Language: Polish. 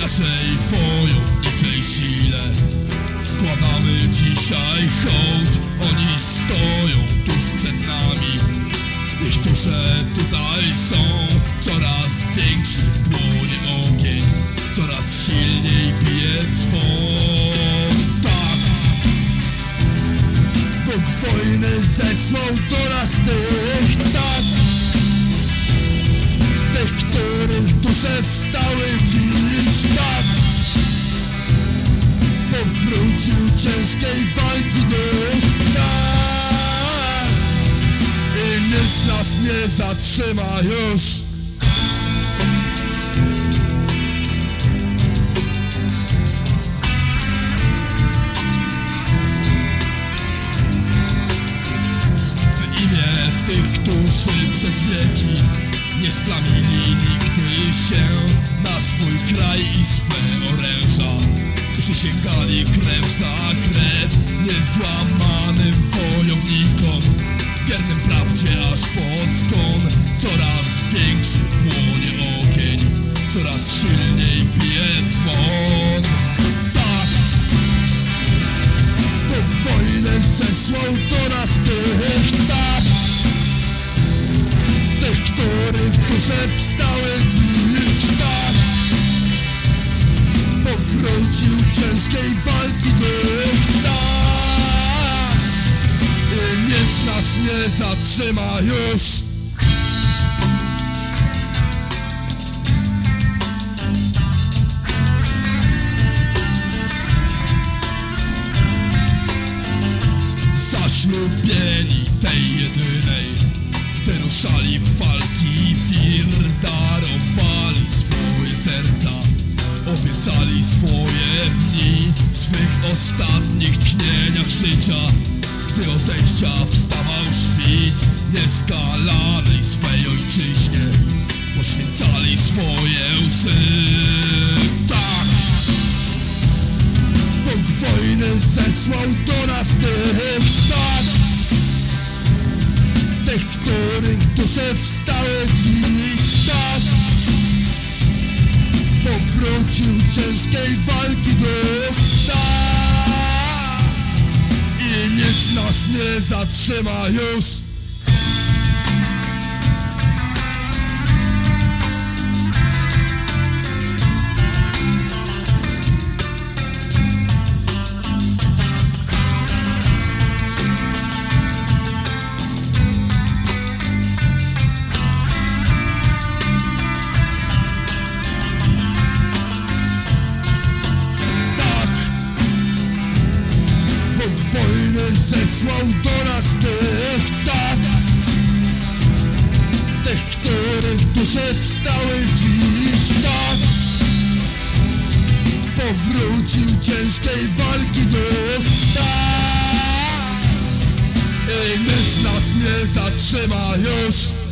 naszej wojowniczej sile. Składamy dzisiaj hołd Oni stoją tuż przed nami. Ich dusze tutaj są Coraz większy płonie ogień Coraz silniej bije dzwon Tak. Bóg wojny zesłał do nas dusze wstały dziś Tak Powrócił ciężkiej walki duch Tak I nic nas nie zatrzyma już się na swój kraj i swe oręża. Przysięgali krew za krew niezłamanym wojownikom, wiernym prawdzie aż pod skon. Coraz większy płonie ogień, coraz silniej bije dzwon. Tak, Bóg wojnę zesłał do nas tych, tak Tych, których dusze wstały Ciężkiej walki tak I nic nas nie zatrzyma już. Zaślubieni tej jedynej Gdy ruszali w walki wir darowali swoje serca Swoje dni w swych ostatnich tchnieniach życia. Gdy odejścia wstawał świt nieskalanej swej ojczyźnie Poświęcali swoje łzy. Tak! Bóg wojny zesłał do nas tych, tak! Tych, których dusze wstały dziś, tak Powrócił ciężkiej walki duch, I nic nas nie zatrzyma już zesłał do nas tych, tak Tych, których dusze wstały dziś, tak. Powrócił ciężkiej walki duch, tak I nic nas nie zatrzyma już